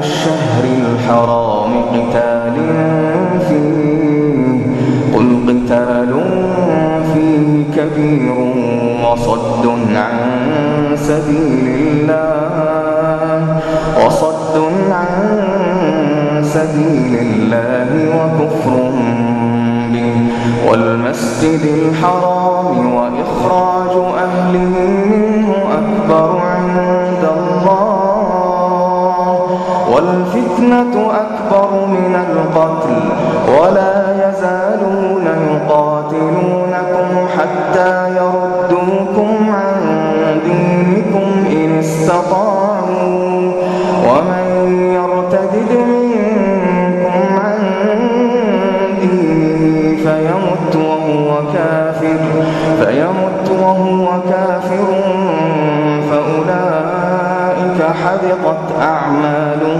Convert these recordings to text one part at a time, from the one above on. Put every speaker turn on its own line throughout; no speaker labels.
الشهر الحرام قتال فيه قل قتال فيه كبير وصد عن سبيل الله وصد عن سبيل الله وكفر به والمسجد الحرام والفتنة أكبر من القتل ولا يزالون يقاتلونكم حتى يردوكم عن دينكم إن استطاعوا. ومن يرتد منكم عن دينه فيمت وهو كافر فيمت وهو كافر فأولئك حبطت أعمالهم.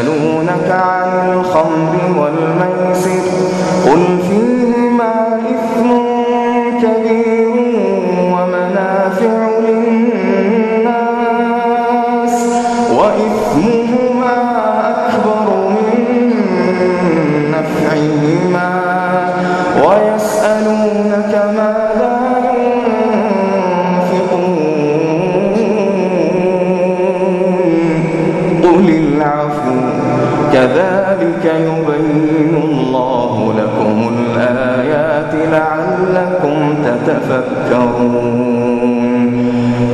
يسألونك لعلكم تتفكرون.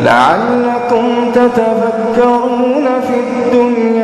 لعلكم تتفكرون في الدنيا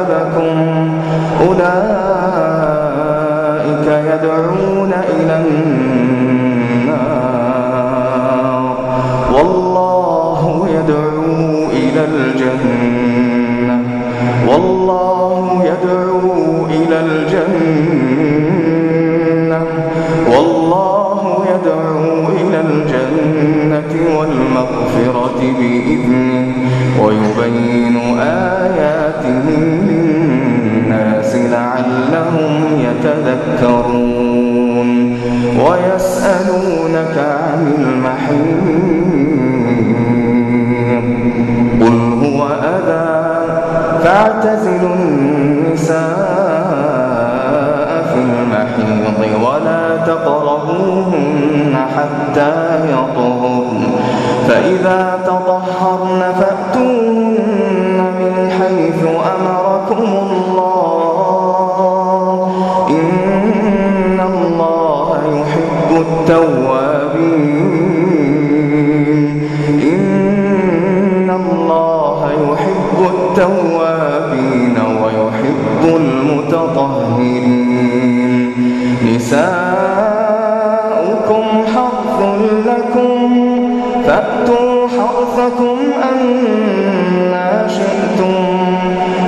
أعجبكم. أولئك يدعون إلى النار. والله يدعو إلى الجنة. والله يتذكرون ويسألونك عن المحيط قل هو أذى فاعتزلوا النساء في المحيض ولا تقربوهن حتى يطهرن فإذا تطهرن فأتون التوابين. إن الله يحب التوابين ويحب المتطهرين. نساؤكم حرث لكم فأتوا حرثكم أنا شئتم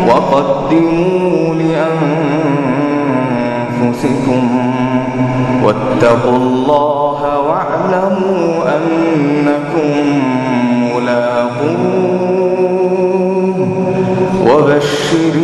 وقدموا لأنفسكم. واتقوا الله واعلموا أنكم ملاقوه. وبشر